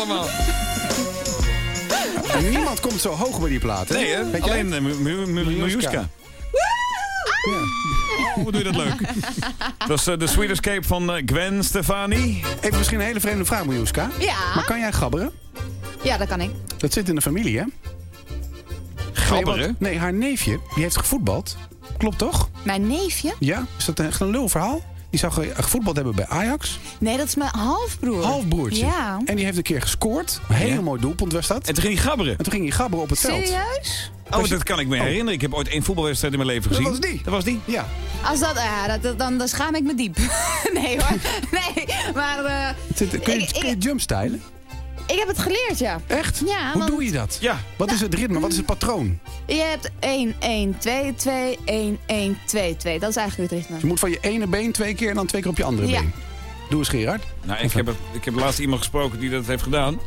allemaal? Niemand komt zo hoog bij die plaat. hè? Nee, hè? Alleen uh, Mu- Miljuska. Oh, wat doe je dat leuk. Dat is eh, de Sweet Escape van eh, Gwen Stefani. Even misschien een hele vreemde vraag, Miljuska. Ja. Maar kan jij gabberen? Ja, dat kan ik. Dat zit in de familie, hè? Gabberen? Nee, haar neefje, die heeft gevoetbald. Klopt toch? Mijn neefje? Ja? Is dat echt een lul verhaal? Die zou ge- gevoetbald hebben bij Ajax. Nee, dat is mijn halfbroer. Halfbroertje. Ja. En die heeft een keer gescoord. Een hele Ja. mooi doelpunt was dat. En toen ging hij gabberen. En toen ging hij gabberen op het veld. Serieus? Oh, dat kan ik me herinneren. Ik heb ooit één voetbalwedstrijd in mijn leven Dat gezien. was die. Dat was die. Ja. Als dat, ja, dat, dat- dan, dan schaam ik me diep. nee hoor. Nee, maar eh, Kun je, kun je jumpstylen? Ik heb het geleerd, ja. Echt? Ja, Hoe want- doe je dat? Ja. Wat is het ritme? Wat is het patroon? Je hebt 1, 1, 2, 2, 1, 1, 2, 2. Dat is eigenlijk het ritme. Je moet van je ene been twee keer en dan twee keer op je andere Ja. been. Doe eens, Gerard. Nou, ik heb, het- ik heb laatst iemand gesproken die dat heeft gedaan.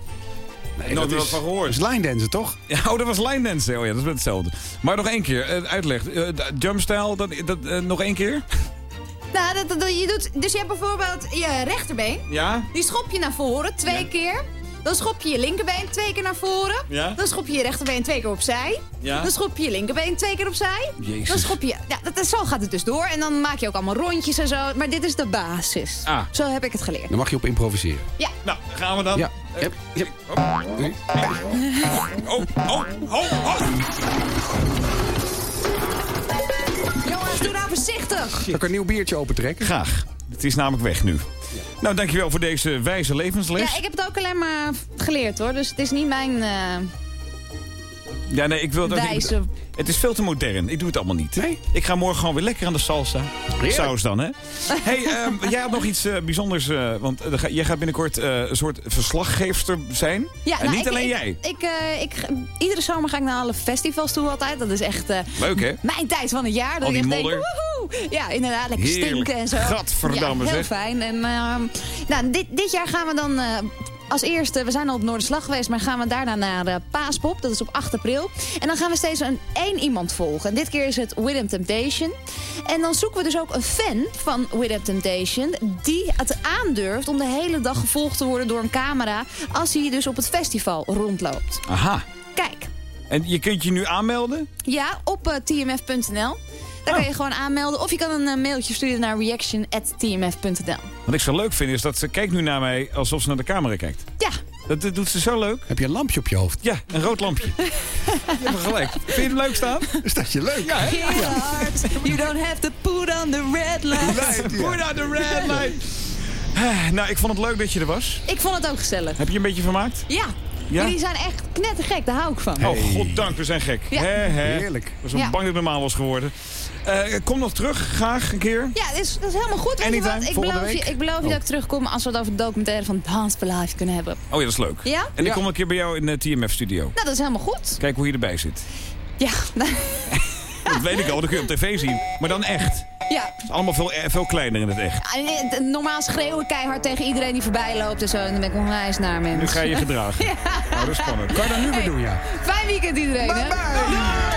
Nee, Nooit meer wat van gehoord. Dat is line dansen, toch? Ja, oh, dat was line dance. Oh ja, dat is hetzelfde. Maar nog één keer, eh, uitleg. Eh, jumpstyle, dat, dat, eh, nog één keer? Nou, dat, dat, je doet, dus je hebt bijvoorbeeld je rechterbeen. Ja? Die schop je naar voren twee Ja. keer. Dan schop je je linkerbeen twee keer naar voren. Ja. Dan schop je je rechterbeen twee keer opzij. Ja. Dan schop je je linkerbeen twee keer opzij. Jezus. Dan schop je... Ja, dat, is- zo gaat het dus door. En dan maak je ook allemaal rondjes en zo. Maar dit is de basis. Ah. Zo heb ik het geleerd. Dan mag je op improviseren. Ja. Nou, gaan we dan. Ja. Eh, Yep, yep. Nee. Oh, oh, oh, oh. Jongens, doe nou voorzichtig. Zal ik een nieuw biertje opentrekken? Graag. Het is namelijk weg nu. Nou, dankjewel voor deze wijze levensles. Ja, ik heb het ook alleen maar geleerd hoor. Dus het is niet mijn eh, Ja, nee, ik wil het ook niet- wijze. Het is veel te modern. Ik doe het allemaal niet. Nee? Ik ga morgen gewoon weer lekker aan de salsa. Saus dan, hè? hey, ehm, jij had nog iets eh, bijzonders. eh, want ga- jij gaat binnenkort eh, een soort verslaggeefster zijn. Ja, en nou, niet ik- alleen ik, jij. Ik, eh, ik, iedere zomer ga ik naar alle festivals toe altijd. Dat is echt eh, Leuk, hè? mijn tijd van het jaar. Dat Al ik die echt denk. Ja, inderdaad, lekker Heerlijk. stinken en zo. Gadverdamme, ja, heel zeg. fijn. En, ehm, nou, dit, dit jaar gaan we dan... eh, als eerste, we zijn al op Noorderslag geweest, maar gaan we daarna naar eh, Paaspop. Dat is op 8 april. En dan gaan we steeds een, één iemand volgen. En dit keer is het With Temptation. En dan zoeken we dus ook een fan van With Temptation... die het aandurft om de hele dag gevolgd te worden door een camera... als hij dus op het festival rondloopt. Aha. Kijk, En je kunt je nu aanmelden? ja, op eh, tmf.nl. Daar kan je gewoon aanmelden. Of je kan een eh, mailtje sturen naar reaction.tmf.nl. Wat ik zo leuk vind is dat ze kijkt nu naar mij alsof ze naar de camera kijkt. Ja, Dat, dat doet ze zo leuk. Heb je een lampje op je hoofd? Ja, een rood lampje. je hebt gelijk. Vind je het leuk staan? Is dat je leuk? Ja, hè? You don't have to put on the red light. Put out the red light. Ah, Nou, ik vond het leuk dat je er was. Ik vond het ook gezellig. Heb je een beetje vermaakt? Ja, Ja? jullie zijn echt knettergek, daar hou ik van. Oh, goddank, we zijn gek. Ja. Hè, hè. Heerlijk. Ik was zo Ja. bang dat ik normaal was geworden. Eh, kom nog terug, graag, een keer. Ja, dat is, dat is helemaal goed. Anytime, wat? Ik beloof, je, ik beloof je Oh. dat ik terugkom als we het over de documentaire van Dance Life kunnen hebben. Oh ja, dat is leuk. Ja? En ik Ja. kom een keer bij jou in de TMF-studio. Nou, dat is helemaal goed. Kijk hoe je erbij zit. Ja, Dat weet ik al, dat kun je op tv zien. Maar dan echt. ja. Het is allemaal veel, eh, veel kleiner in het echt. D- Normaal schreeuw ik keihard tegen iedereen die voorbij loopt en zo. En dan ben ik onwijs naar mensen. Nu ga je je gedragen. Oh, dat is spannend. Kan je dat nu weer doen, ja? Fijn weekend iedereen, hè? bye.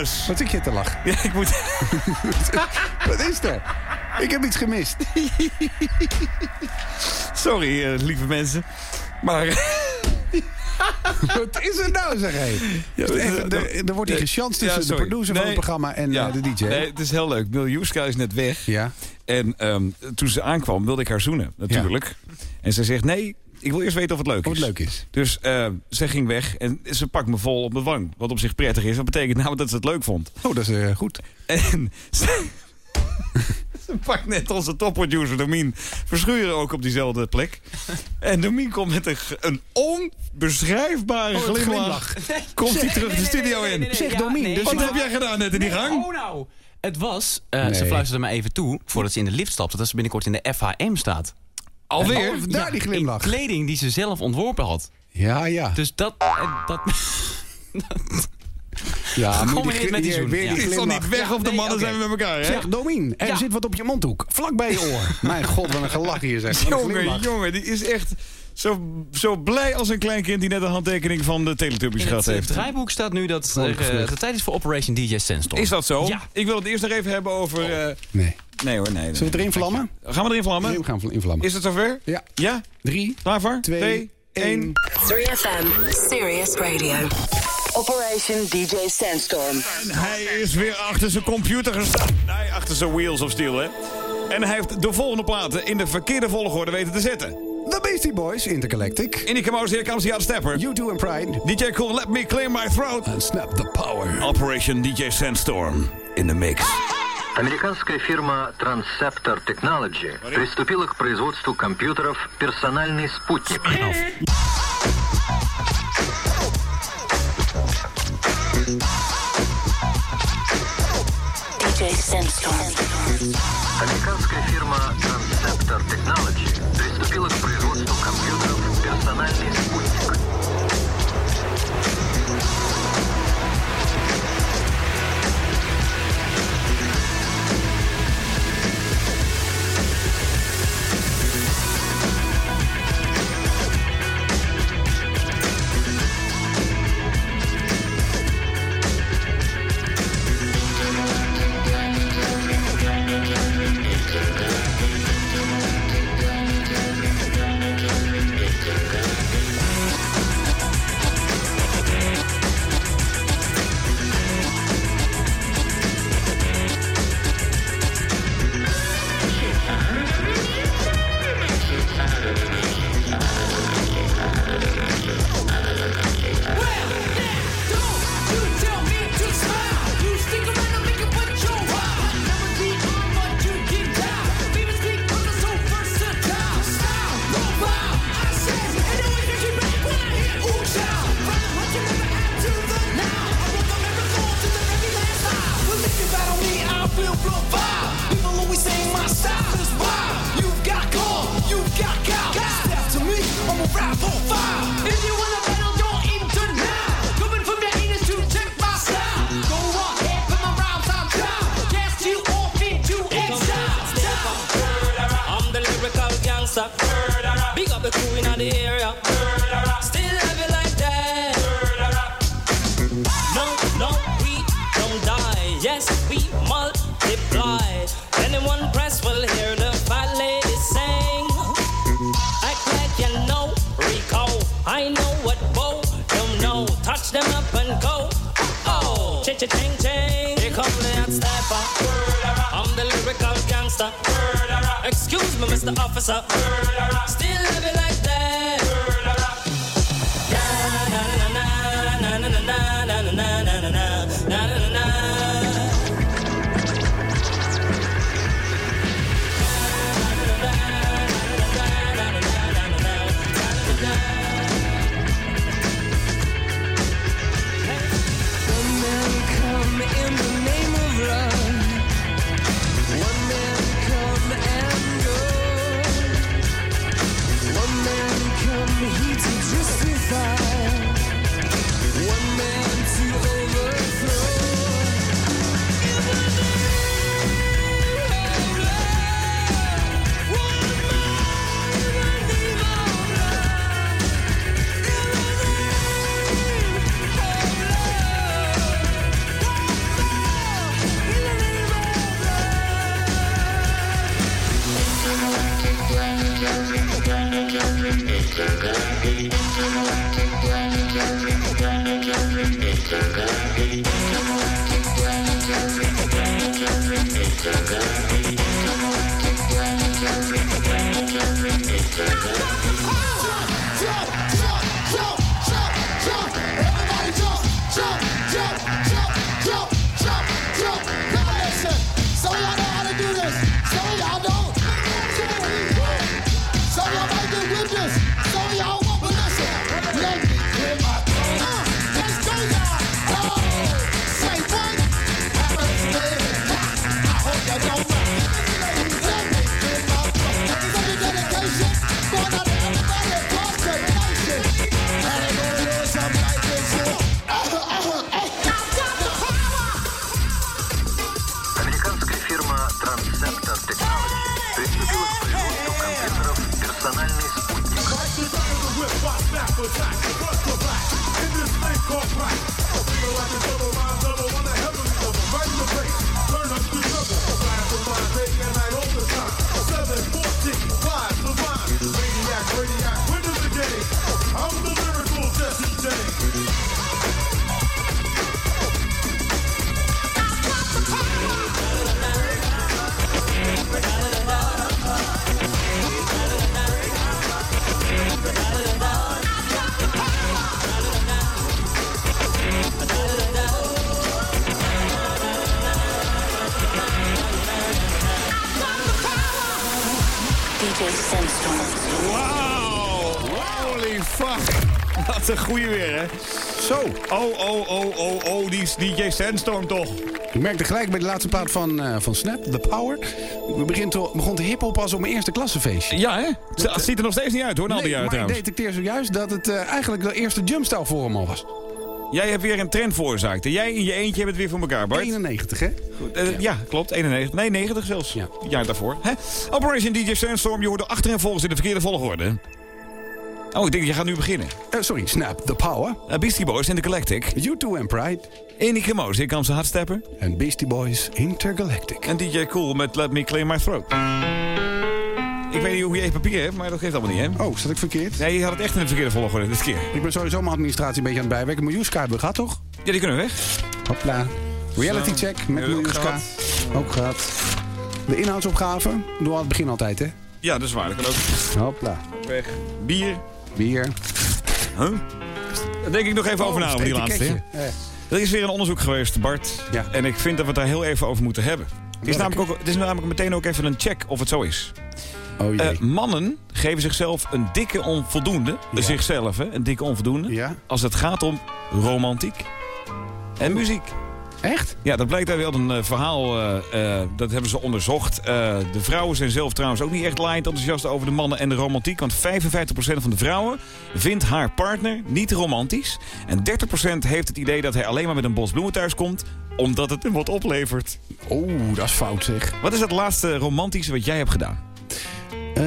Wat zit je te lachen? Ja, ik moet... Wat is er? Ik heb iets gemist. Sorry, eh, lieve mensen. Maar... Wat is er nou, zeg? Ja, Even, er, er wordt hier gechanst tussen Ja, de producer van het programma en Ja. eh, de DJ. Nee, het is heel leuk. Miljuska is net weg. Ja. En ehm, toen ze aankwam, wilde ik haar zoenen, natuurlijk. En ze zegt, nee, ik wil eerst weten of het leuk Of is. het leuk is. Dus eh, ze ging weg en ze pakt me vol op mijn wang. Wat op zich prettig is. Dat betekent namelijk dat ze het leuk vond. Oh, dat is eh, goed. En ze, ze pakt net onze topproducer Domien Verschuren ook op diezelfde plek. En Domien komt met een, een onbeschrijfbare Oh, glimlach. Komt hij terug de studio in. Zeg, Domien, dus Wat heb jij gedaan net in die gang? Oh nou. Het was, eh, Nee. ze fluisterde me even toe, voordat ze in de lift stapte, dat ze binnenkort in de FHM staat. Alweer? Oh, daar die glimlach. In kleding die ze zelf ontworpen had. Ja, ja. Dus dat... eh, dat ja Gecombineerd met die zoen, Weer ja. die Het is toch glimlach. niet weg of de nee, mannen zijn we met elkaar, hè? Zeg, Domien, er Ja. zit wat op je mondhoek. Vlak bij je oor. Mijn god, wat een gelach hier zeg. Een Jongen, jongen, die is echt zo, zo blij als een klein kind die net een handtekening van de Teletubbies in gehad het, eh, heeft. draaiboek staat nu dat Oh, de tijd is voor Operation DJ Sandstorm. Is dat zo? Ja. Ik wil het eerst nog even hebben over... eh, Nee. Nee hoor, nee. nee. Zullen we erin vlammen? Gaan we erin vlammen? We gaan invlammen. Is het zover? Ja. Ja? Drie, Klaar voor? twee, één. 3FM, Serious Radio. Operation DJ Sandstorm. En hij is weer achter zijn computer gestaan. Nee, achter zijn wheels of steel, hè. En hij heeft de volgende platen in de verkeerde volgorde weten te zetten. The Beastie Boys, Intergalactic. In die here comes the stepper. You Two and Pride. DJ Cool, let me clear my throat. And Snap the Power. Operation DJ Sandstorm in the mix. Американская фирма Transceptor Technology приступила к производству компьютеров «Персональный спутник». Американская фирма Transceptor Technology goeie weer, hè? Zo. Oh, oh, oh, oh, oh, die is DJ Sandstorm toch? Ik merkte gelijk bij de laatste plaat van, eh, van Snap, The Power. We begin te, begon te hiphop pas op mijn eerste klassefeestje. Ja, hè? Het ziet er nog steeds niet uit, hoor, na al die Nee, jaren maar ik detecteer zojuist dat het eh, eigenlijk de eerste jumpstyle voor hem al was. Jij hebt weer een trend veroorzaakt. En jij in je eentje hebt het weer voor elkaar, Bart. 91, hè? Eh, ja. klopt. 91. Nee, 90 zelfs. Ja. Jaar daarvoor. Hè? Operation DJ Sandstorm, je hoorde achter en volgens in de verkeerde volgorde. Oh, ik denk, je gaat nu beginnen. Eh, sorry, Snap, The Power. Uh, Beastie Boys in the Galactic. U2 and Pride. Enige Moos, komt zijn hardstepper. En Beastie Boys Intergalactic. En DJ Cool met Let Me Clear My Throat. Ik weet niet hoe je even papier hebt, maar dat geeft allemaal niet, hè? Oh, zat ik verkeerd? Nee, je had het echt in de verkeerde volgorde dit keer. Ik ben sowieso mijn administratie een beetje aan het bijwerken. Miljoenska hebben we gehad, toch? Ja, die kunnen weg. Hopla. Reality Zo. check met Miljoenska. Ook gehad. De inhoudsopgave doen we aan het begin altijd, hè? Ja, dat is waar. Dat kan ook. Hopla. Weg. Bier. Bier. Huh? Daar denk ik nog even over na, over die laatste. Eh, Er is weer een onderzoek geweest, Bart. Ja. En ik vind dat we het daar heel even over moeten hebben. Het is, namelijk ook, het is namelijk meteen ook even een check of het zo is. Oh jee. Eh, mannen geven zichzelf een dikke onvoldoende. Ja. Zichzelf, hè, een dikke onvoldoende. Ja. Als het gaat om romantiek en muziek. Echt? Ja, dat blijkt uit wel een eh, verhaal. eh, eh, dat hebben ze onderzocht. De vrouwen zijn zelf trouwens ook niet echt laaiend enthousiast over de mannen en de romantiek. Want 55% van de vrouwen vindt haar partner niet romantisch. En 30% heeft het idee dat hij alleen maar met een bos bloemen thuis komt. Omdat het hem wat oplevert. Oeh, dat is fout zeg. Wat is het laatste romantische wat jij hebt gedaan? Eh,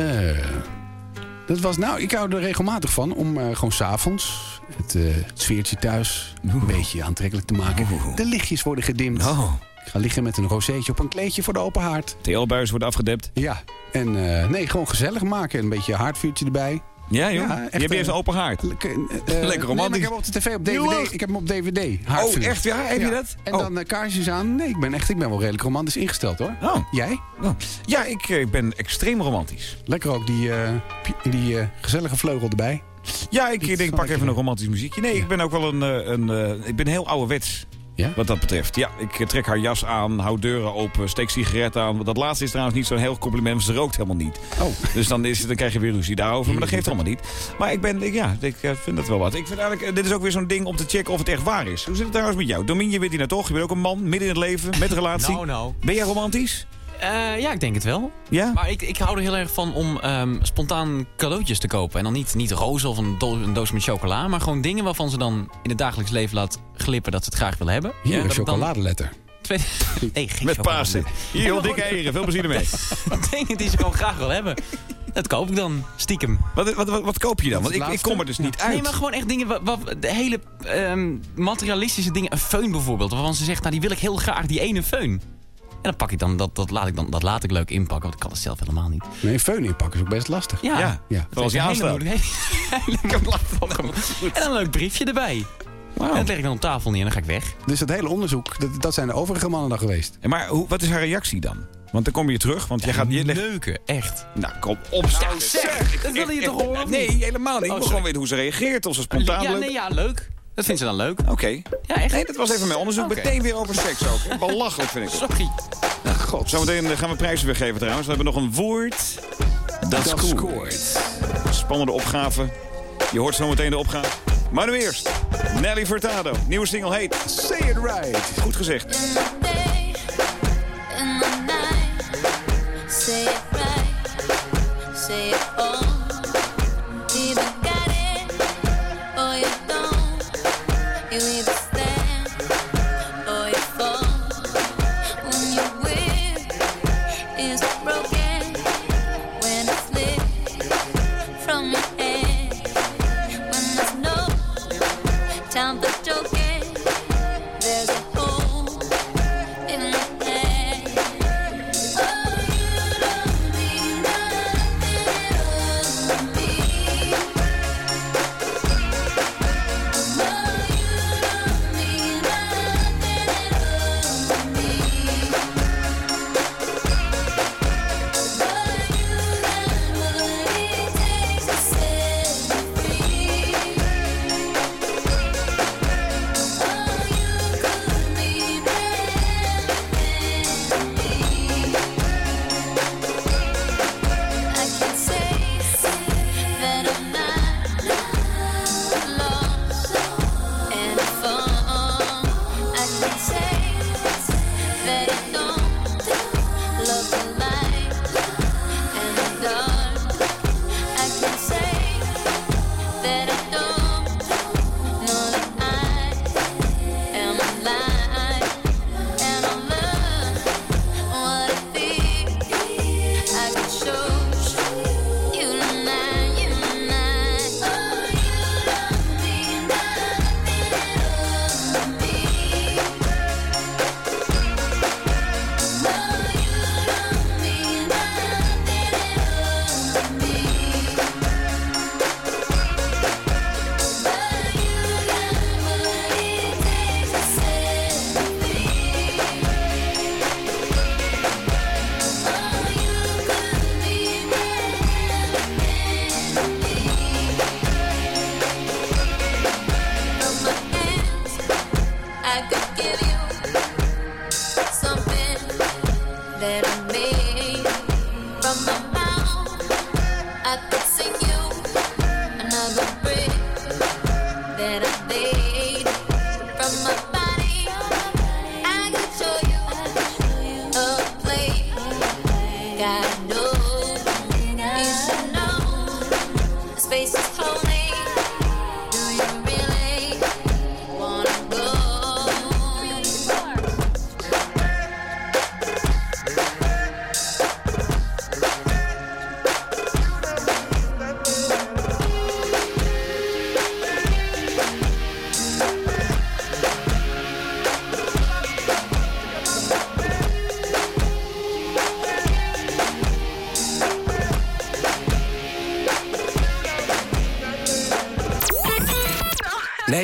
dat was, nou, ik hou er regelmatig van om eh, gewoon s'avonds het, eh, het sfeertje thuis een beetje aantrekkelijk te maken. De lichtjes worden gedimd. Oh, Ik ga liggen met een rozeetje op een kleedje voor de open haard. TL-buis worden afgedept. Ja, en eh, nee, gewoon gezellig maken. Een beetje haardvuurtje erbij. Ja, joh. Ja, je hebt eerst eh, een open haard. Lekker, eh, Lekker Nee, maar romantisch. ik heb hem op de tv op DVD. Ik heb hem op DVD. Oh, echt? Ja, heb je dat? En Oh. dan eh, kaarsjes aan. Nee, ik ben echt, ik ben wel redelijk romantisch ingesteld hoor. Oh. Jij? Oh. Ja, ik eh, ben extreem romantisch. Lekker ook die, eh, die eh, gezellige vleugel erbij. Ja, ik Iets denk, pak even een romantisch muziekje. Nee, ik ben ook wel een, eh, een eh, ik ben heel ouderwets. Ja? Wat dat betreft. Ja, ik eh, trek haar jas aan, hou deuren open, steek sigaretten aan. Dat laatste is trouwens niet zo'n heel compliment, want ze rookt helemaal niet. Oh. Dus dan, is, dan krijg je weer ruzie daarover, maar dat geeft allemaal niet. Maar ik ben, ik- ja, ik vind dat wel wat. Ik vind eigenlijk, dit is ook weer zo'n ding om te checken of het echt waar is. Hoe zit het trouwens met jou? Domien, je bent hier nou toch? Je bent ook een man, midden in het leven, met een relatie. Nou, nou. Ben jij romantisch? Eh, ja, ik denk het wel. Ja? Maar ik, ik hou er heel erg van om ehm, spontaan cadeautjes te kopen. En dan niet, niet rozen of een, do- een doos met chocola. Maar gewoon dingen waarvan ze dan in het dagelijks leven laat glippen dat ze het graag willen hebben. Hier, Ja, een chocoladeletter. Twee, nee, geen Met. Pasen. Hier, heel dikke eieren. Veel plezier ermee. Dingen die ze gewoon graag willen hebben. Dat koop ik dan, stiekem. Wat, wat, wat, wat koop je dan? Want ik, ik kom er dus niet uit. Nee, maar gewoon echt dingen, wa- wa- de hele ehm, materialistische dingen. Een föhn bijvoorbeeld, waarvan ze zegt, nou die wil ik heel graag, die ene föhn. Dan pak ik dan, dat, dat, laat ik dan, dat laat ik leuk inpakken, want ik kan het zelf helemaal niet. Nee, föhn inpakken is ook best lastig. Ja, Ja, Ja. zoals je aanstaat. En dan een leuk briefje erbij. En dat leg ik dan op tafel neer en dan ga ik weg. Dus dat hele onderzoek, dat, dat zijn de overige mannen dan geweest. En Maar hoe, wat is haar reactie dan? Want dan kom je terug, want je gaat... Je legt, Neuken, echt. nou, kom op. Nou, zeg! Dat wilde je toch horen? Nee, helemaal niet. Ik wil sorry. gewoon weten hoe ze reageert. Of ze spontaan Ja, leuk- nee, ja, leuk. Dat vindt ze dan leuk. Oké. Ja, echt. Nee, dat was even mijn onderzoek. Meteen weer over seks ook. Belachelijk vind ik het. Sorry. God, zometeen eh, gaan we prijzen weer geven trouwens. We hebben nog een woord. Dat, scoort. Spannende opgave. Je hoort zometeen de opgave. Maar nu eerst. Nelly Furtado. Nieuwe single heet Say it right. Goed gezegd. Say it right, say it all.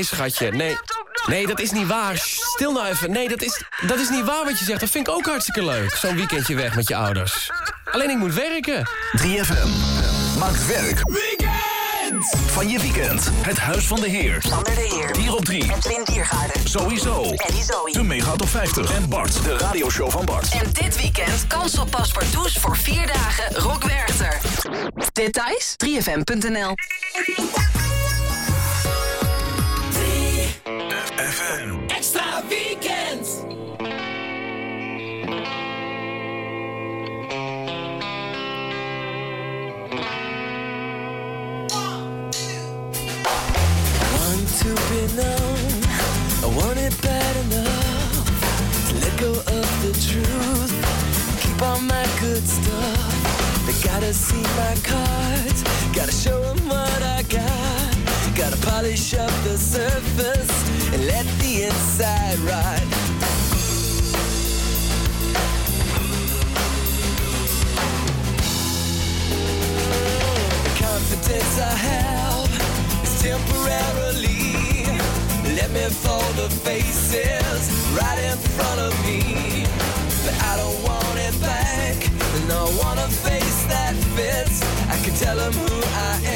Nee, schatje, nee. Nee, dat is niet waar. Sst, Stil nou even. Nee, dat is, dat is niet waar wat je zegt. Dat vind ik ook hartstikke leuk. Zo'n weekendje weg met je ouders. Alleen ik moet werken. 3FM maakt werk van je weekend. Het Huis van de Heer. Sander de Heer. Hier op 3. Edwin Diergaarden. Sowieso. Eddie Zoe. De Mega Top 50. En Bart, de radioshow van Bart. En dit weekend kans op paspartouts voor vier dagen Rock Werchter. Details 3fm.nl FM. Extra weekend. Want to be known. I want it bad enough to let go of the truth. Keep all my good stuff. They gotta see my cards. Gotta show 'em what I got. Gotta polish up the surface side right. The confidence I have is temporarily. Let me fold the faces right in front of me. But I don't want it back, and I want a face that fits. I can tell them who I am.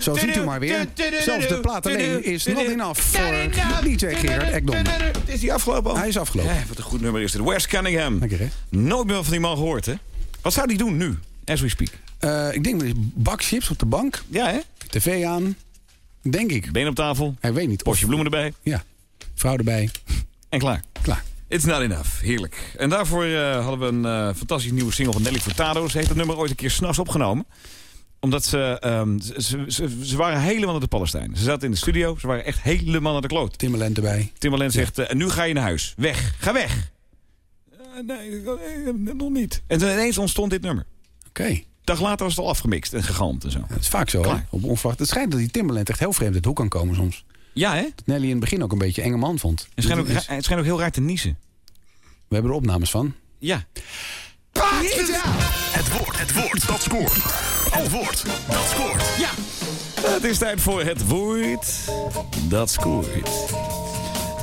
Zo ziet u maar weer. Zelfs de plaat alleen is not enough voor DJ Gerard Ekdom. Is die afgelopen? Hij is afgelopen. Ja, wat een goed nummer is dit. Wes Cunningham. Lekker hè? Nooit meer van die man gehoord, hè? Wat zou die doen nu, as we speak? Eh, ik denk dat hij bakchips op de bank, Ja, hè? tv aan. Denk ik. Been op tafel, Hij weet niet. bosje bloemen erbij Ja. Vrouw erbij. en klaar. Klaar. It's not enough. Heerlijk. En daarvoor eh, hadden we een eh, fantastisch nieuwe single van Nelly Furtado. Ze heeft het nummer ooit een keer s'nachts opgenomen. Omdat ze, ehm, ze, ze, ze- waren helemaal naar de Palestijn. Ze zaten in de studio. Ze waren echt helemaal naar de kloot. Timmerland erbij. Timmerland zegt, eh, en nu ga je naar huis. Weg. Ga weg. Eh, nee, eh, nog niet. En toen ineens ontstond dit nummer. Oké. dag later was het al afgemixt en gegalmd en zo. Dat is vaak zo. Op onverwacht. Het schijnt dat die Timberland echt heel vreemd uit de hoek kan komen soms. Ja, hè? Dat Nelly in het begin ook een beetje enge man vond. Het schijnt ook, is- het schijnt ook heel raar te niezen. We hebben er opnames van. Ja. Het woord, het woord, dat scoort. Het woord, dat scoort. Ja. Het is tijd voor het woord dat scoort.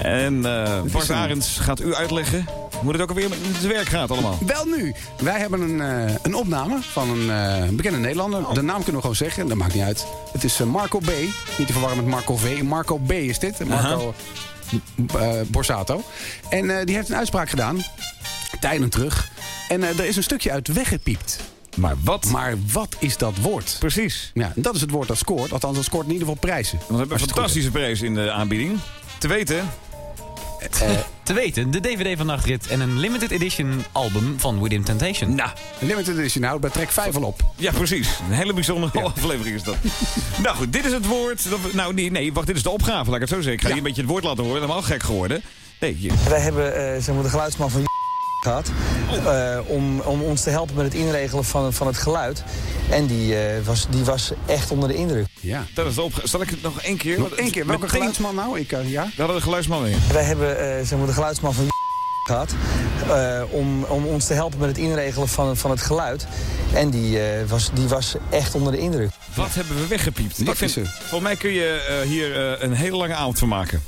En eh Bart een- Arends gaat u uitleggen hoe het ook alweer met het werk gaat allemaal. Wel nu, wij hebben een, eh, een opname van een eh, bekende Nederlander. De naam kunnen we gewoon zeggen, dat maakt niet uit. Het is Marco B. Niet te verwarren met Marco V. Marco B is dit. Marco eh, Borsato. En eh, die heeft een uitspraak gedaan, tijden terug. En eh, er is een stukje uit weggepiept. Maar wat? Maar wat is dat woord? Precies. Ja, en dat is het woord dat scoort. Althans, dat scoort in ieder geval prijzen. We hebben een fantastische prijs in de aanbieding. Te weten, Te weten, de DVD van Nachtrit en een limited edition album van Within Temptation. nou, hebt. Limited edition houdt bij track 5 al op. ja precies. Een hele bijzondere aflevering is dat. nou goed, dit is het woord. dat Nou nee, nee, wacht, dit is de opgave, laat ik het zo zeggen. Ik ga je een beetje het woord laten horen, helemaal gek geworden. Nee, hier. Wij hebben eh, zeg maar, de geluidsman van gehad. eh, om, om ons te helpen met het inregelen van, van het geluid. En die, eh, was, die was echt onder de indruk. Ja. Dat is opgave. Zal ik het nog één keer? Nog één keer. Welke Meteen- geluidsman nou? Ik, eh, ja? We hadden de geluidsman weer. Wij hebben eh, zeg maar, de geluidsman van gehad. eh, om, om ons te helpen met het inregelen van, van het geluid. En die, eh, was, die was echt onder de indruk. Wat hebben we weggepiept? Wat Ik vind? Volgens mij kun je eh, hier eh, een hele lange avond van maken.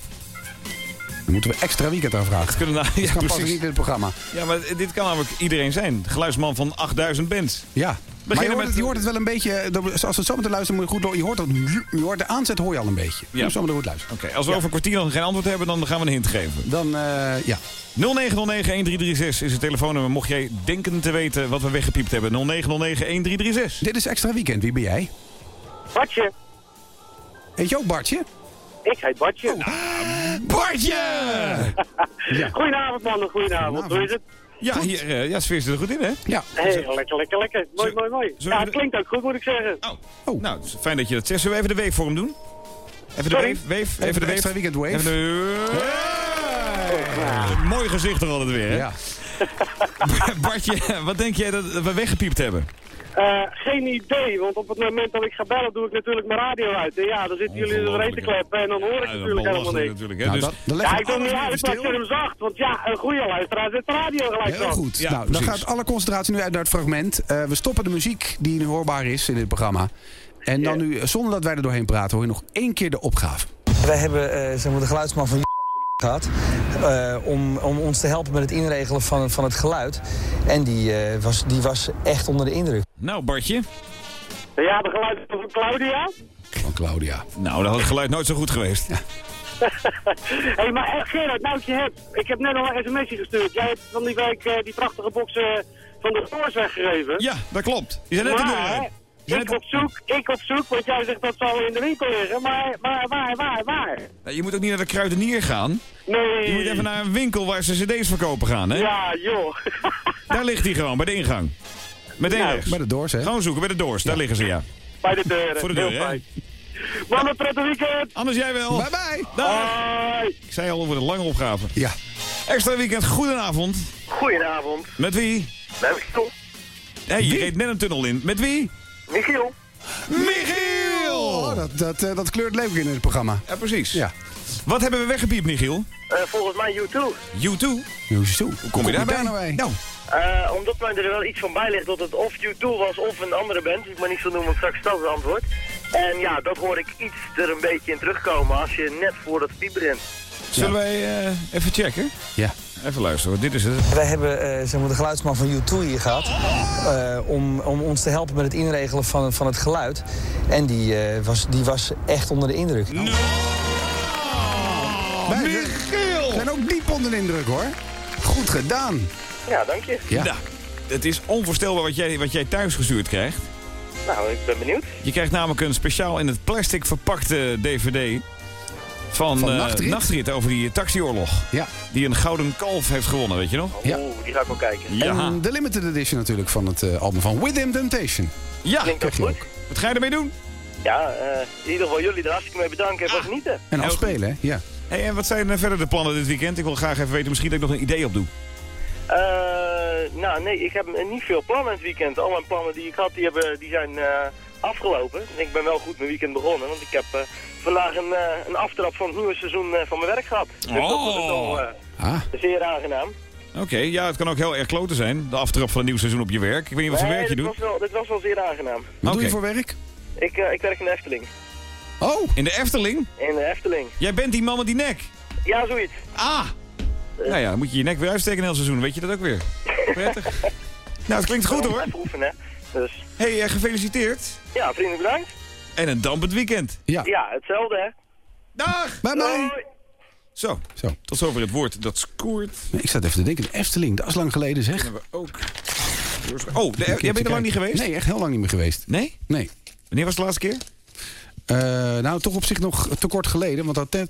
Dan moeten we extra weekend aan vragen. Kunnen nou, Dat ja, kan passen precies. niet in het programma. Ja, maar dit kan namelijk iedereen zijn. De geluidsman van 8000 bands. Ja. Maar je hoort, met- het, je hoort het wel een beetje, als we het zo meteen luisteren, moet je goed door. Je hoort, dat, je hoort de aanzet hoor je al een beetje. Ja. Ja. Zo meteen goed luisteren. Oké, als we over een kwartier nog geen antwoord hebben, dan gaan we een hint geven. Dan, eh, ja. 0909-1336 is het telefoonnummer. Mocht jij denken te weten wat we weggepiept hebben. 0909-1336. Dit is extra weekend. Wie ben jij? Bartje. Heet je ook Bartje? Ik heet Bartje. Bartje! Goedenavond mannen, goedenavond. Hoe is het? Ja, hier, eh, ja, sfeer zit er goed in, hè? Ja. Hey, lekker, lekker, lekker. Mooi, mooi, mooi. Ja, het klinkt ook goed, moet ik zeggen. Oh, Oh. nou, het is fijn dat je dat zegt. Zullen we even de weefvorm doen? Even de Sorry? wave, wave, even, Even de wave. extra weekend wave. Even de... Hey! Mooi gezicht er altijd weer, hè? Ja. Bartje, wat denk jij dat we weggepiept hebben? Eh, geen idee, want op het moment dat ik ga bellen doe ik natuurlijk mijn radio uit. En ja, dan zitten jullie er doorheen te kleppen en dan hoor ik Ja, natuurlijk helemaal niks. natuurlijk, hè? Nou, dus, dat, Ja, je ik doe niet uit, maar ik zet hem zacht. Want ja, een goede luisteraar zet de radio gelijk Heel goed. Ja, nou, dan gaat alle concentratie nu uit naar het fragment. Eh, we stoppen de muziek die nu hoorbaar is in dit programma. En dan nu, eh, zonder dat wij er doorheen praten, hoor je nog één keer de opgave. Wij hebben eh, zeg maar, de geluidsman van gehad. eh, om, om ons te helpen met het inregelen van, van het geluid. En die, eh, was, die was echt onder de indruk. nou, Bartje. Ja, de geluid van Claudia. Van Claudia. Nou, dan had het geluid nooit zo goed geweest. Hé, hey, maar echt Gerard, nou je hebt. Ik heb net al een sms'je gestuurd. Jij hebt van die week eh, die prachtige boxen van de Doors weggegeven. Ja, dat klopt. Die zijn net de Maar, deur. Ik op zoek, ik op zoek, want jij zegt dat zal in de winkel liggen. Maar waar, waar, waar, waar? Nou, je moet ook niet naar de kruidenier gaan. Nee. Je moet even naar een winkel waar ze cd's verkopen gaan, hè? Ja, joh. Daar ligt hij gewoon, bij de ingang. Meteen Nou, rechts. Bij de doors, hè? Gewoon zoeken, bij de doors. Daar liggen ze, ja. Bij de deur. Voor de deur, Heel hè? fijn. Mannen, prettig weekend. Anders jij wel. Bye bye. Dag. Ik zei al over de lange opgave. Ja. Extra weekend, goedenavond. Goedenavond. Met wie? Met Michiel. Hé, je reed net een tunnel in. Met wie? Michiel. Michiel! Oh, dat, dat, eh, dat kleurt leuk in het programma. Ja, precies. Ja. Wat hebben we weggepiept, Michiel? Eh, volgens mij U2. U2. Hoezo? Hoe kom je daarbij? daar nou bij? Nou, Eh, omdat mij er wel iets van bij ligt dat het of U2 was of een andere band. Ik maar niet zo noemen, want straks dat het antwoord. En ja, dat hoor ik iets er een beetje in terugkomen als je net voor dat piep begint. zullen wij eh, even checken? Ja. Even luisteren, dit is het. Wij hebben eh, zeg maar, de geluidsman van U2 hier gehad. eh, om, om ons te helpen met het inregelen van, van het geluid. En die, eh, was, die was echt onder de indruk. Wij Michiel! zijn ook diep onder de indruk, hoor. Goed gedaan. Ja, dank je. Ja. Nou, het is onvoorstelbaar wat jij, wat jij thuis gestuurd krijgt. Nou, ik ben benieuwd. Je krijgt namelijk een speciaal in het plastic verpakte DVD... van, Van eh, Nachtrit? Nachtrit over die taxioorlog. Ja. Die een gouden kalf heeft gewonnen, weet je nog? Ja. Oeh, die ga ik wel kijken. Ja. En de limited edition natuurlijk van het eh, album van Within Temptation. Ja, Klinkt krijg je goed? wat ga je ermee doen? Ja, eh, in ieder geval jullie er hartstikke mee bedanken en van genieten. En afspelen, hè? Ja. Hey, en wat zijn verder de plannen dit weekend? Ik wil graag even weten, misschien dat ik nog een idee op doe. Eh, nou, nee, ik heb niet veel plannen het weekend. Al mijn plannen die ik had, die, hebben, die zijn eh, afgelopen. Ik ben wel goed mijn weekend begonnen, want ik heb eh, vandaag een, eh, een aftrap van het nieuwe seizoen eh, van mijn werk gehad. Dus dat was Oh. wel eh, Ah, zeer aangenaam. Oké, ja, het kan ook heel erg kloten zijn. De aftrap van een nieuw seizoen op je werk. Ik weet niet wat voor Nee, werk je dit doet. was, wel, dit was wel zeer aangenaam. wat doe je voor werk? Ik, ik werk in de Efteling. Oh, In de Efteling? In de Efteling. Jij bent die man met die nek. Ja, zoiets. Ah! Nou ja, dan moet je je nek weer uitsteken een heel seizoen. Weet je dat ook weer? Prettig. nou, het klinkt goed hoor. Even oefenen, hè. Dus, hey, eh, gefeliciteerd. ja, vriendelijk bedankt. En een dampend weekend. ja. Ja, hetzelfde, hè. Dag! Bye bye. Hoi. Zo, Zo. tot zover het woord dat scoort. Nee, Ik zat even te denken, de Efteling, dat is lang geleden zeg. Hebben we ook. Oh, de, jij bent er lang niet geweest? Nee, echt heel lang niet meer geweest. Nee? Nee. Wanneer was de laatste keer? Eh, nou, toch op zich nog te kort geleden. Want dat...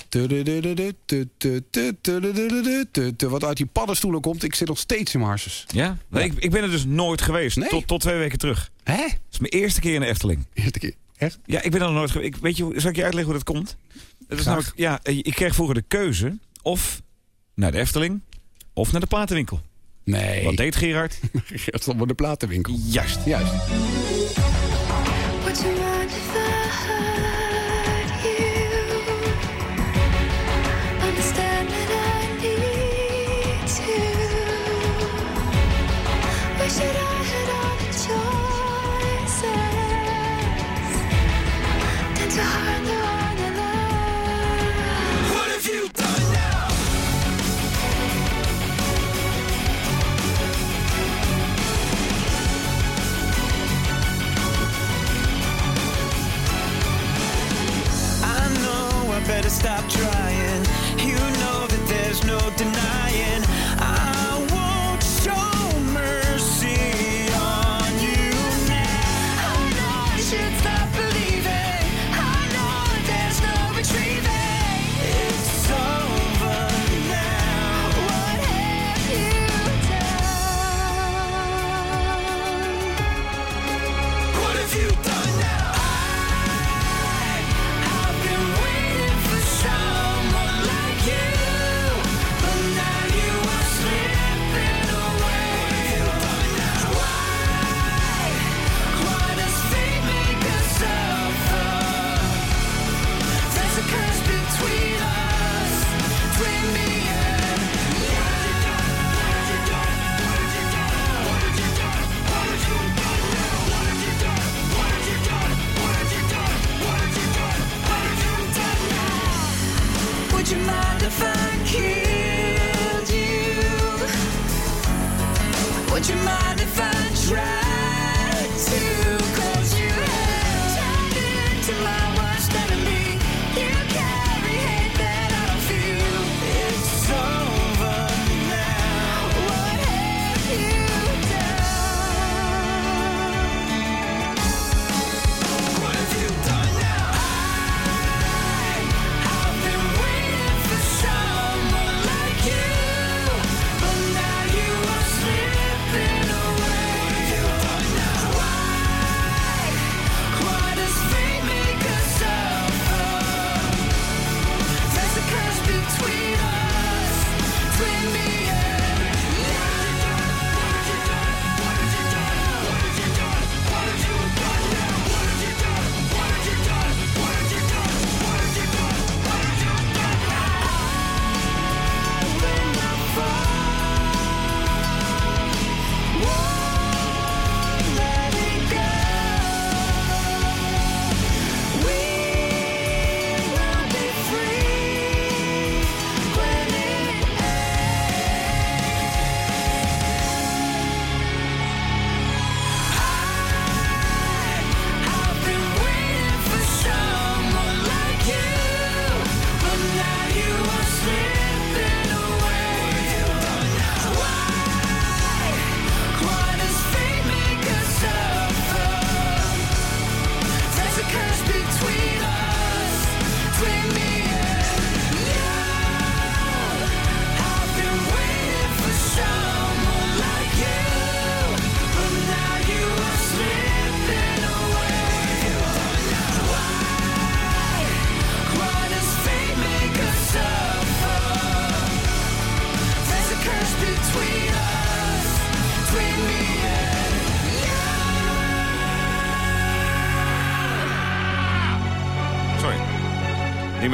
Wat uit die paddenstoelen komt, ik zit nog steeds in mijn harses. Ja? Nee, Ik, ik ben er dus nooit geweest. Nee? Tot, tot twee weken terug. Hè? Dat is mijn eerste keer in de Efteling. Eerste keer. Echt? Ja, ik ben er nog nooit geweest. Ik, weet je, zal ik je uitleggen hoe dat komt? Dat is Graag. namelijk, ja, eh, ik kreeg vroeger de keuze of naar de Efteling of naar de platenwinkel. Nee. Wat deed Gerard? Het stond bij de platenwinkel. Juist. Juist. Stop trying. You know that there's no denying.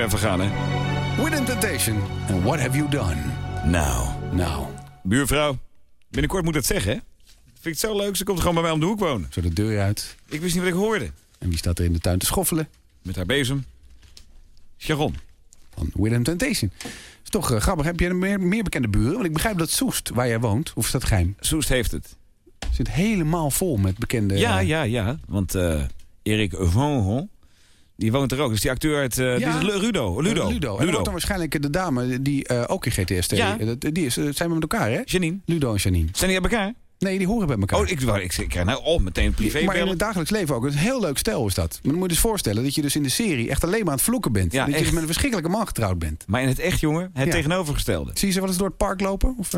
Even gaan, hè? Within Temptation. And what have you done? Nou. Nou. Buurvrouw, binnenkort moet het zeggen, hè? Vind ik het zo leuk, ze komt gewoon bij mij om de hoek wonen. Zo de deur uit. Ik wist niet wat ik hoorde. En wie staat er in de tuin te schoffelen? Met haar bezem. Sharon. Van Within Temptation. is toch eh, grappig. Heb je meer, meer bekende buren? Want ik begrijp dat Soest, waar jij woont, of is dat geheim? Soest heeft het. Zit helemaal vol met bekende... Ja, ja, ja. Want eh Erik Van die woont er ook. Dus die acteur uit... eh, Ja. die is Lu- Ludo. Ludo. Eh, Ludo. En dan waarschijnlijk de dame die eh, ook in GTS. Ja. Die is, zijn we met elkaar, hè? Janine. Ludo en Janine. Zijn die bij elkaar? Nee, die horen bij elkaar. Oh, ik, wou- ik, ik nou oh, meteen privé maar in het dagelijks leven ook. Een heel leuk stel is dat. Maar dan moet je dus voorstellen dat je dus in de serie echt alleen maar aan het vloeken bent. Ja, dat je dus met een verschrikkelijke man getrouwd bent. Maar in het echt, jongen, het Ja. tegenovergestelde. Zie je ze wel eens door het park lopen? Of,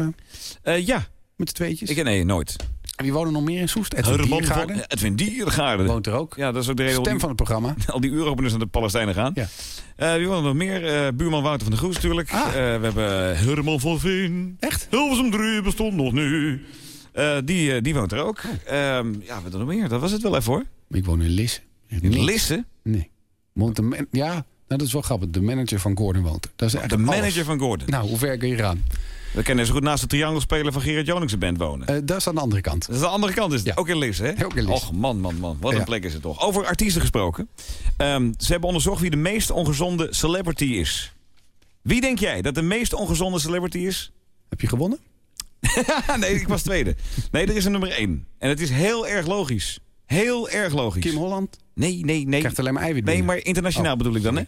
ja. met z'n tweetjes? Ik, nee, nooit. En wie wonen nog meer in Soest? Edwin van- Edwin Diergaarden. Woont er ook. Ja, dat is ook de reden Stem van het programma. al die uuropeners naar de Palestijnen gaan. Ja. Eh, wie wonen er nog meer? Eh, buurman Wouter van der Goes natuurlijk. Ah. Eh, we hebben Herman van Veen. Echt? Hilversum 3 bestond nog nu. Die, die woont er ook. Ehm, ja, wat er nog meer? Dat was het wel even hoor. Ik woon in Lisse. In. Lisse? Nee. Woont de man- ja, nou, dat is wel grappig. De manager van Gordon woont er. Dat is De alles. manager van Gordon. Nou, hoe ver kun je eraan? We kennen zo goed naast de triangelspeler van Gerard Joningse band wonen. Eh, dat is aan de andere kant. Dat is de andere kant, is het. Ja. ook in Lisse, hè? Ook in. Och, man, man, man. Wat een Ja. plek is het toch. Over artiesten gesproken. Ehm, ze hebben onderzocht wie de meest ongezonde celebrity is. Wie denk jij dat de meest ongezonde celebrity is? Heb je gewonnen? nee, ik was tweede. Nee, er is een nummer één. En het is heel erg logisch. Heel erg logisch. Kim Holland? Nee, nee, nee. Krijgt alleen maar eiwit Nee, binnen. maar internationaal Oh, bedoel ik dan, hè?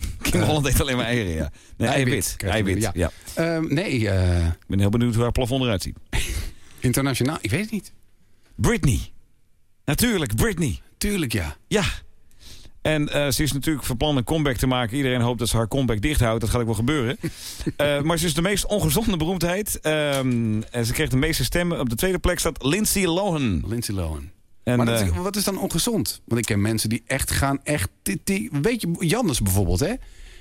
Kim. Holland eet alleen maar eieren, ja. Nee, Eiwit eiwit. ja. binnen, Ehm, nee, eh, Ik ben heel benieuwd hoe haar plafond eruit ziet. internationaal. Ik weet het niet. Britney. Natuurlijk, Britney. Tuurlijk, ja. Ja. En eh, ze is natuurlijk van plan een comeback te maken. Iedereen hoopt dat ze haar comeback dicht houdt. Dat gaat ook wel gebeuren. Eh, maar ze is de meest ongezonde beroemdheid. Ehm, en ze kreeg de meeste stemmen. Op de tweede plek staat Lindsay Lohan. Lindsay Lohan. En, maar dat is- eh, wat is dan ongezond? Want ik ken mensen die echt gaan... Echt, die, die- weet je, Jannes bijvoorbeeld, hè?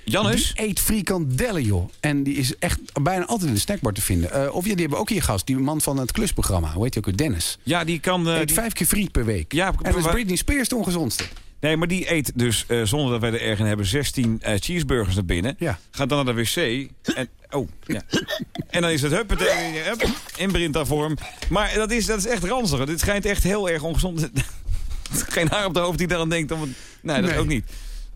Jannes? Die eet frikandellen, joh. En die is echt bijna altijd in de snackbar te vinden. Eh, of ja, die hebben ook hier gast. Die man van het klusprogramma. Hoe heet hij ook? Dennis. Ja, die kan... eh, eet die- vijf keer friet per week. Ja, en dat is Britney Spears de ongezondste. Nee, maar die eet dus, eh, zonder dat wij er erg in hebben, 16 eh, cheeseburgers naar binnen. Ja. Gaat dan naar de wc. En, oh, ja. en dan is het huppatee, hup, in Brinta-vorm. Maar dat is, dat is echt ranzig. Dit schijnt echt heel erg ongezond. Geen haar op de hoofd die daaraan denkt. Om nee, dat Nee. ook niet.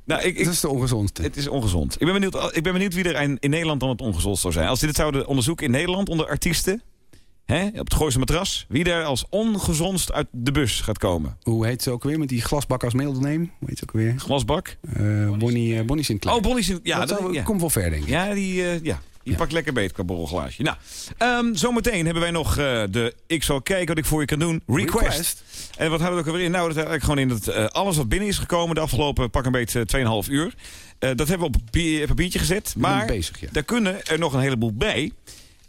Nou, ik, ik, dat is de ongezondste. het is ongezond. Ik ben, benieuwd, ik ben benieuwd wie er in, in Nederland dan het ongezond zou zijn. Als ze dit zouden onderzoeken in Nederland onder artiesten... Hè, op het Gooise matras... wie daar als ongezondst uit de bus gaat komen. Hoe heet ze ook weer met die glasbak als middelneem? Hoe heet ze ook weer? Glasbak? Eh, Bonnie, eh, Bonnie Sinclair. Oh, Bonnie Sint- ja, dat, dat- zou- ja. komt wel ver, denk ik. Ja, die, eh, ja, die pakt lekker beet qua borrelglaasje. Nou, ehm, zometeen hebben wij nog de Ik zal kijken wat ik voor je kan doen. Request. Request. En wat hadden we ook alweer in? Nou, dat eigenlijk gewoon in dat alles wat binnen is gekomen de afgelopen pak een beetje 2,5 uur. Dat hebben we op papier, papiertje gezet. Maar bezig, ja. daar kunnen er nog een heleboel bij.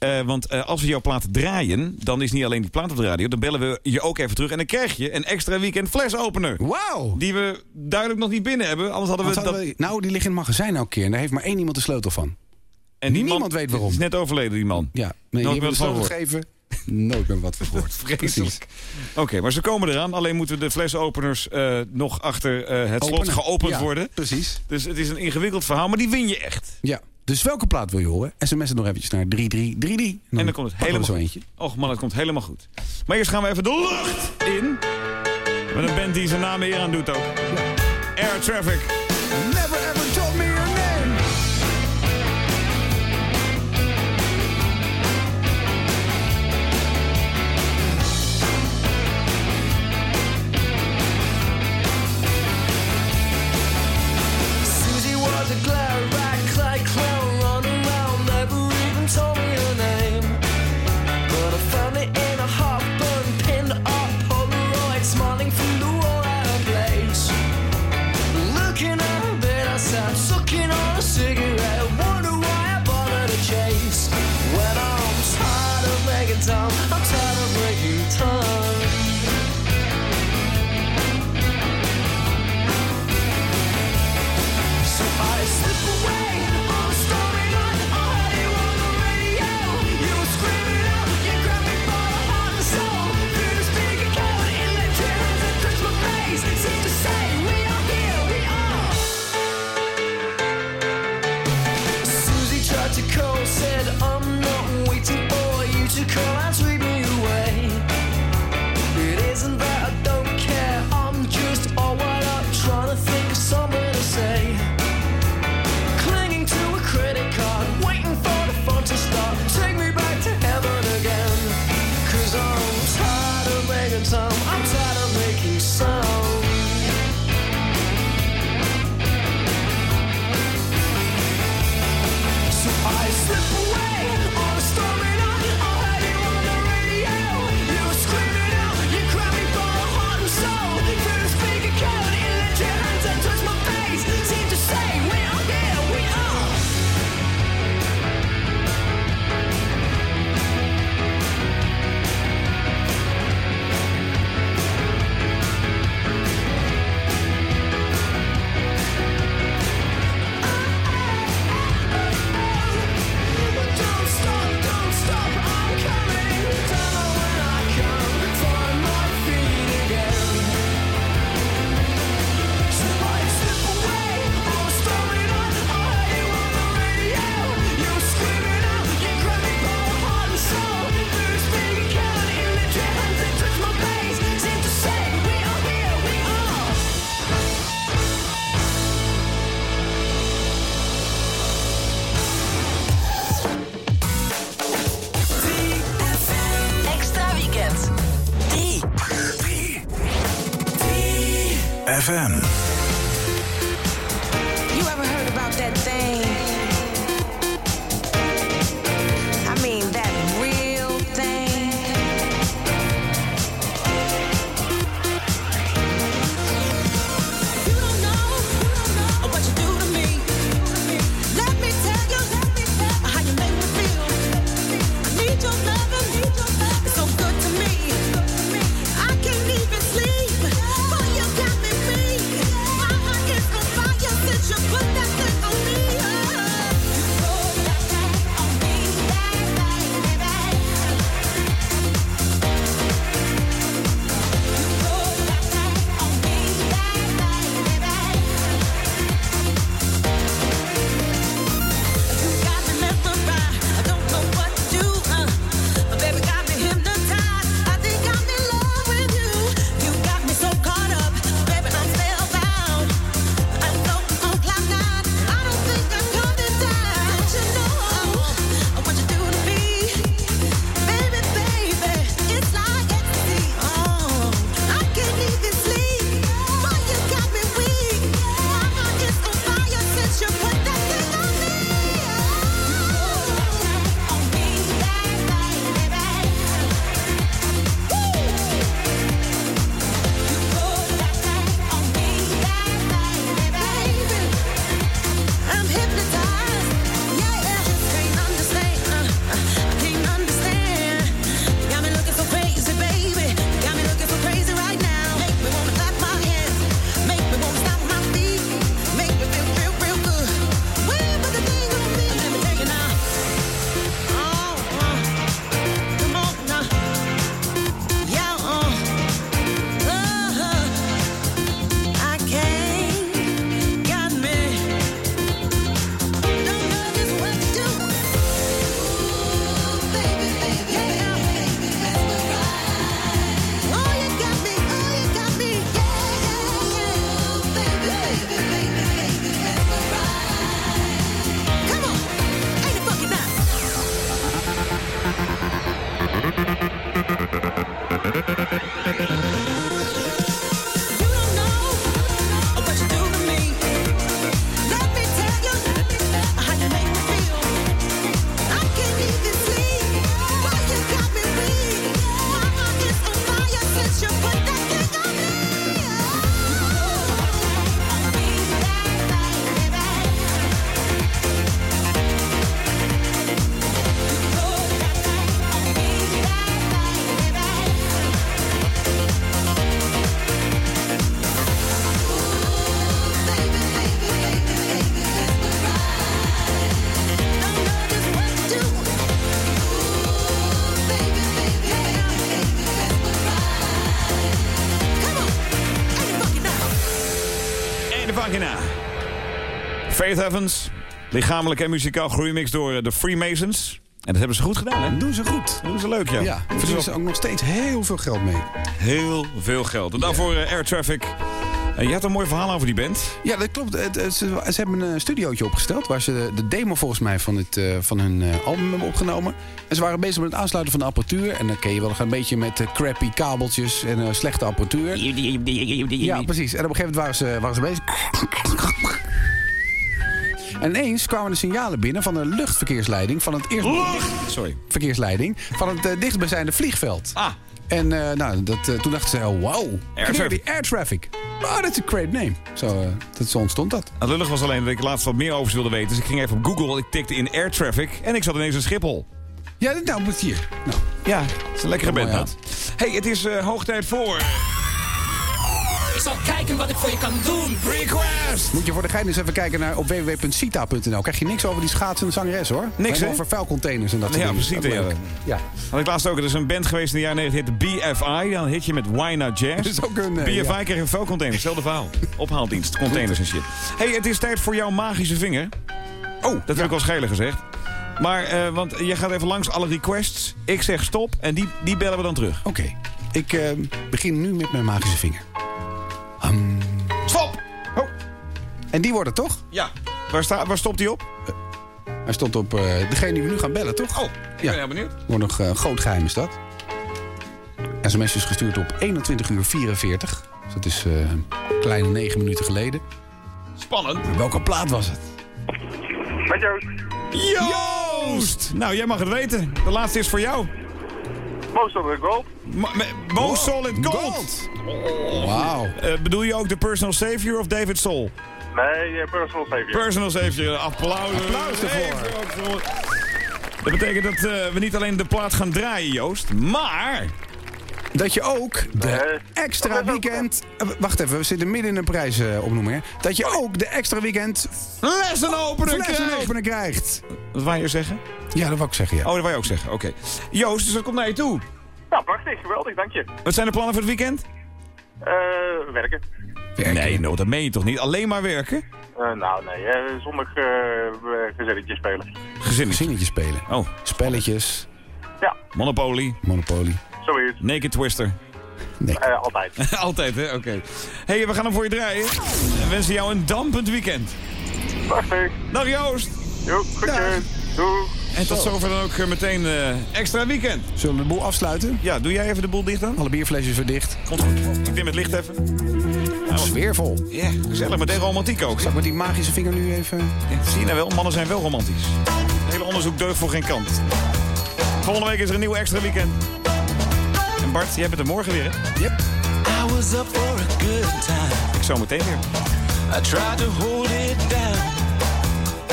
Eh, want eh, als we jouw platen draaien, dan is niet alleen die plaat op de radio. Dan bellen we je ook even terug. En dan krijg je een extra weekend flesopener. Wauw! Die we duidelijk nog niet binnen hebben. Anders hadden we dat... hadden we- nou, die liggen in het magazijn elke keer. En daar heeft maar één iemand de sleutel van. En die Niemand man weet waarom. is net overleden, die man. Ja, nee, Nooit je hebt van gegeven. Nooit meer wat van gehoord. Vreselijk. Oké, maar ze komen eraan. Alleen moeten de flesopeners eh, nog achter het slot geopend Ja, worden. Precies. Dus het is een ingewikkeld verhaal, maar die win je echt. Ja. Dus welke plaat wil je horen? SMS het nog eventjes naar 3333. En dan komt het helemaal er zo eentje. Och man, het komt helemaal goed. Maar eerst gaan we even de lucht in. Met een band die zijn naam eer aan doet ook. Air Traffic. Never ever told me Faith Evans. Lichamelijk en muzikaal groeimix door eh, de Freemasons. En dat hebben ze goed gedaan, hè? Doen ze goed. Dat doen ze leuk, ja. Ja, verdienen ze ook nog steeds heel veel geld mee. Heel veel geld. En daarvoor eh, Air Traffic. En je had een mooi verhaal over die band. Ja, dat klopt. Ze, ze hebben een studiootje opgesteld... waar ze de demo volgens mij van, het, eh, van hun eh, album hebben opgenomen. En ze waren bezig met het aansluiten van de apparatuur. En dan ken je wel nog een beetje met crappy kabeltjes en eh, slechte apparatuur. Ja, precies. En op een gegeven moment waren ze, waren ze bezig. En ineens kwamen de signalen binnen van de luchtverkeersleiding van het eerste Sorry. verkeersleiding van het uh, dichtstbijzijnde vliegveld. Ah. En eh, nou, dat, eh, toen dachten ze, oh, wow, Air the air traffic. Oh, dat is een great name. Zo, eh, dat, zo ontstond dat. Het lullig was alleen dat ik laatst wat meer over ze wilde weten. Dus ik ging even op Google, ik tikte in Air Traffic en ik zat ineens in Schiphol. Ja, nou, moet hier. Nou, Ja, het is een lekkere band hey, het is eh, hoog tijd voor... Ik zal kijken wat ik voor je kan doen. Request! Moet je voor de gein eens even kijken naar op www.sita.nl. Krijg je niks over die schaatsende zangeres hoor. Niks, hè? over vuilcontainers en dat soort Ja, dingen. precies. Dat is Ja. Ja. Had ik laatst ook. Er is een band geweest in de jaren 90, heette BFI. Dan hit je met Why Not Jazz. Dat is ook een, eh, BFI ja. kreeg een vuilcontainer. Hetzelfde verhaal. Ophaaldienst, containers en shit. hey, het is tijd voor jouw magische vinger. Oh, dat heb ik al schelen gezegd. Maar, eh, want je gaat even langs alle requests. Ik zeg stop en die, die bellen we dan terug. Oké, ik eh, begin nu met mijn magische vinger. Hum. Stop! Oh. En die wordt het toch? Ja. Waar, sta, waar stopt die op? Hij stond op eh, degene die we nu gaan bellen, toch? Oh, ik ben heel benieuwd. Wordt nog eh, een groot geheim is dat. SMS is gestuurd op 21 uur 44. Dus dat is eh, kleine negen minuten geleden. Spannend. Welke plaat was het? Met Joost. Joost! Nou, jij mag het weten. De laatste is voor jou. Most of the gold. Mo Solid Gold. Wauw. Eh, bedoel je ook de personal savior of David Soul? Nee, eh, personal savior. Personal savior. Applaus. Applaus ervoor. Dat betekent dat eh, we niet alleen de plaat gaan draaien, Joost, maar... Dat je ook de extra weekend... Wacht even, we zitten midden in een prijs opnoemen. Hè? Dat je ook de extra weekend... Flessenopener krijgt. Krijgt. Wat wou je zeggen? Ja, dat wou ik zeggen, ja. Oh, dat wou je ook zeggen. Oké. Joost, dus dat komt naar je toe. Nou, prachtig. Geweldig, dank je. Wat zijn de plannen voor het weekend? Eh, werken. Nee, no, dat meen je toch niet? Alleen maar werken? Eh, nou, nee. eh, zondag eh gezelligjes spelen. Gezinnetje. Zinnetjes spelen. Oh. Spelletjes. Ja. Monopoly. Monopoly. Zoiets. Naked Twister. Nee. Eh, altijd. Altijd, hè? Oké. hey, we gaan hem voor je draaien. En wensen jou een dampend weekend. Prachtig. Dag Joost. Jo, goedje. Doei. En tot zover dan ook eh, meteen eh, extra weekend. Zullen we de boel afsluiten? Ja, doe jij even de boel dicht dan? Alle bierflesjes weer dicht. Komt goed. Ik dim het licht even. Nou, Sfeervol. Ja, gezellig. Meteen romantiek ook. Zal ik met die magische vinger nu even... Ja, zie je nou wel, mannen zijn wel romantisch. Het hele onderzoek deugt voor geen kant. Volgende week is er een nieuw extra weekend. En Bart, jij bent er morgen weer, hè? Yep. I was up for a good time. Ik zo meteen weer. I tried to hold it down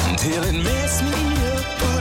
until it messed me up,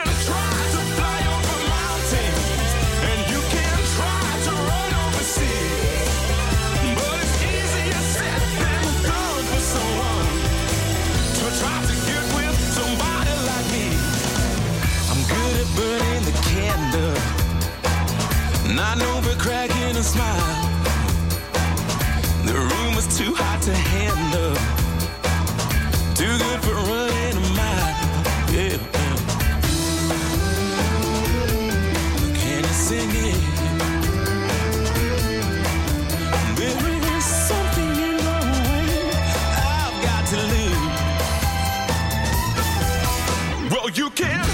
cracking a smile. The room is too hot to handle, too good for running a mile. Yeah. Can you sing it? There is something in the way I've got to lose. Well, you can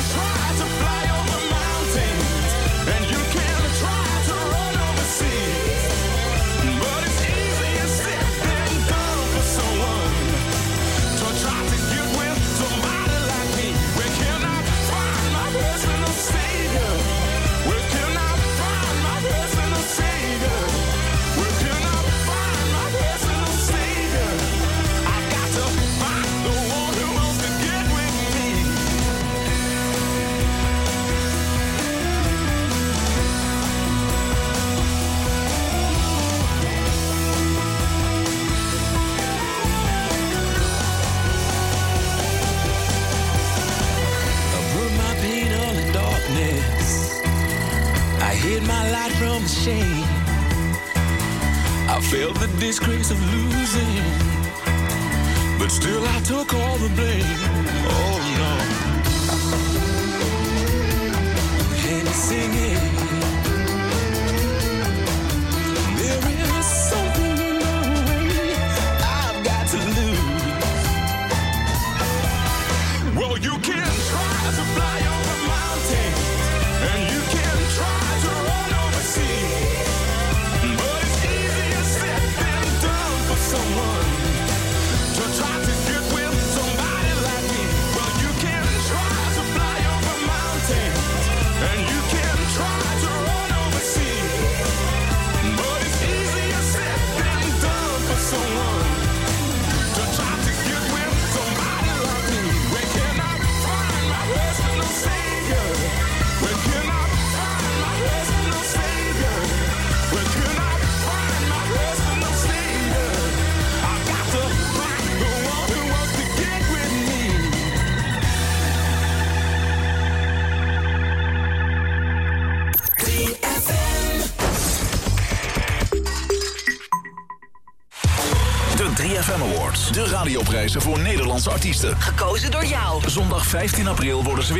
Voor Nederlandse artiesten. Gekozen door jou. Zondag 15 april worden ze weer